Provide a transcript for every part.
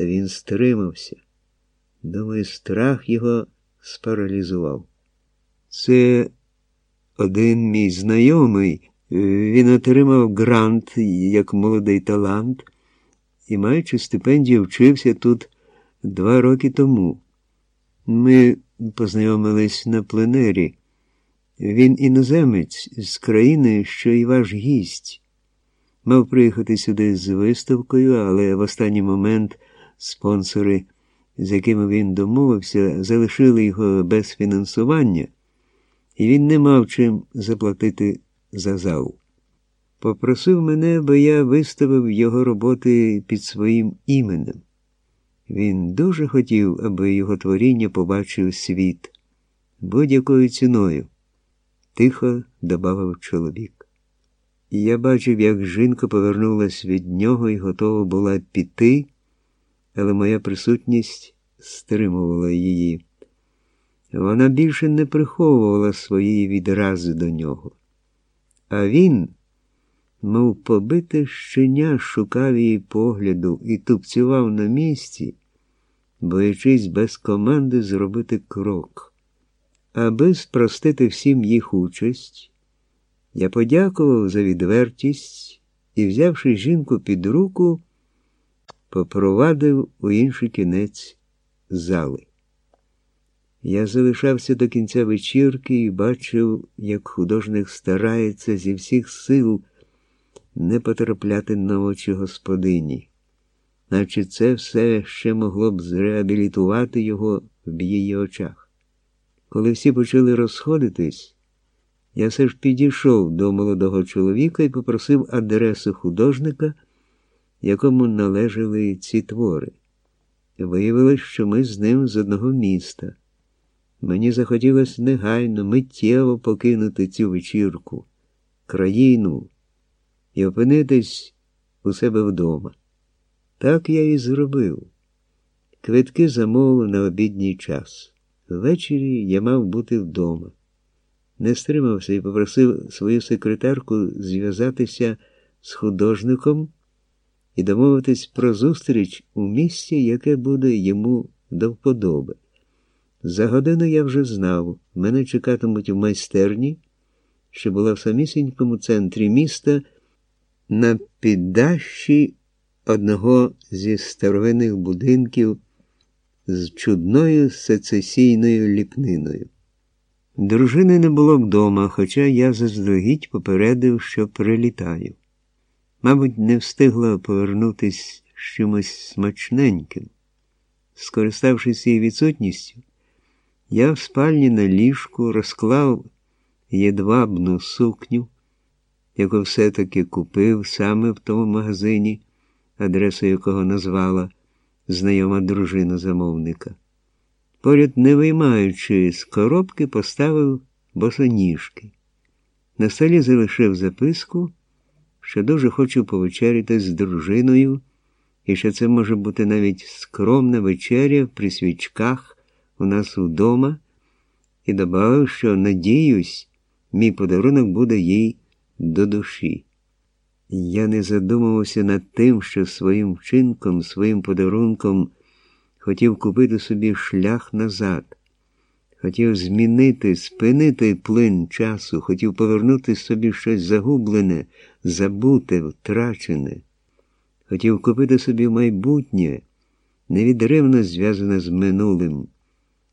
Та він стримався. Думаю, страх його спаралізував. Це один мій знайомий. Він отримав грант як молодий талант і, маючи стипендію, вчився тут два роки тому. Ми познайомились на пленері. Він іноземець з країни, що й ваш гість. Мав приїхати сюди з виставкою, але в останній момент спонсори, з якими він домовився, залишили його без фінансування, і він не мав чим заплатити за зал. Попросив мене, бо я виставив його роботи під своїм іменем. Він дуже хотів, аби його творіння побачив світ будь-якою ціною, тихо добавив чоловік. Я бачив, як жінка повернулась від нього і готова була піти, але моя присутність стримувала її. Вона більше не приховувала своєї відрази до нього. А він, мов побите щеня, шукав її погляду і тупцював на місці, боячись без команди зробити крок. Аби спростити всім їх участь, я подякував за відвертість і, взявши жінку під руку, попровадив у інший кінець зали. Я залишався до кінця вечірки і бачив, як художник старається зі всіх сил не потрапляти на очі господині, наче це все ще могло б зреабілітувати його в її очах. Коли всі почали розходитись, я все ж підійшов до молодого чоловіка і попросив адресу художника, якому належали ці твори. Виявилось, що ми з ним з одного міста. Мені захотілося негайно, миттєво покинути цю вечірку, країну і опинитись у себе вдома. Так я і зробив. Квитки замовив на обідній час. Ввечері я мав бути вдома. Не стримався і попросив свою секретарку зв'язатися з художником і домовитись про зустріч у місці, яке буде йому до вподоби. За годину я вже знав, мене чекатимуть в майстерні, що була в самісінькому центрі міста на піддащі одного зі старовинних будинків з чудною сецесійною ліпниною. Дружини не було вдома, хоча я заздалегідь попередив, що прилітаю. Мабуть, не встигла повернутись з чимось смачненьким. Скориставшись її відсутністю, я в спальні на ліжку розклав єдвабну сукню, яку все-таки купив саме в тому магазині, адресу якого назвала знайома дружина замовника. Поряд, не виймаючи з коробки, поставив босоніжки. На столі залишив записку, що дуже хочу повечеряти з дружиною, і що це може бути навіть скромна вечеря при свічках у нас вдома, і додав, що надіюсь, мій подарунок буде їй до душі. Я не задумувався над тим, що своїм вчинком, своїм подарунком хотів купити собі шлях назад, хотів змінити, спинити плин часу, хотів повернути собі щось загублене, забуте, втрачене, хотів купити собі майбутнє, невідривно зв'язане з минулим,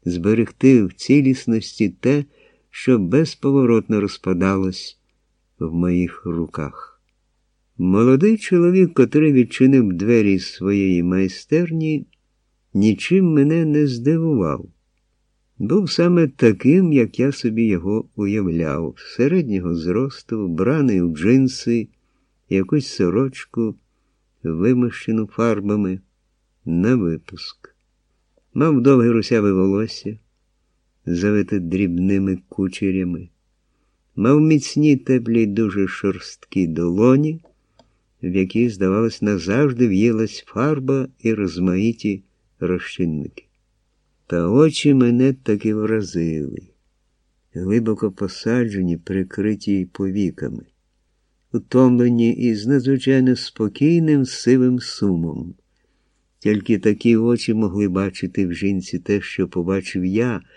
зберегти в цілісності те, що безповоротно розпадалось в моїх руках. Молодий чоловік, котрий відчинив двері своєї майстерні, нічим мене не здивував. Був саме таким, як я собі його уявляв, середнього зросту, браний у джинси, якусь сорочку, вимощену фарбами, на випуск. Мав довге русяве волосся, завите дрібними кучерями, мав міцні теплі дуже шорсткі долоні, в які, здавалось, назавжди в'їлась фарба і розмаїті розчинники. Та очі мене таки вразили, глибоко посаджені, прикриті повіками, утомлені і з надзвичайно спокійним сивим сумом. Тільки такі очі могли бачити в жінці те, що побачив я.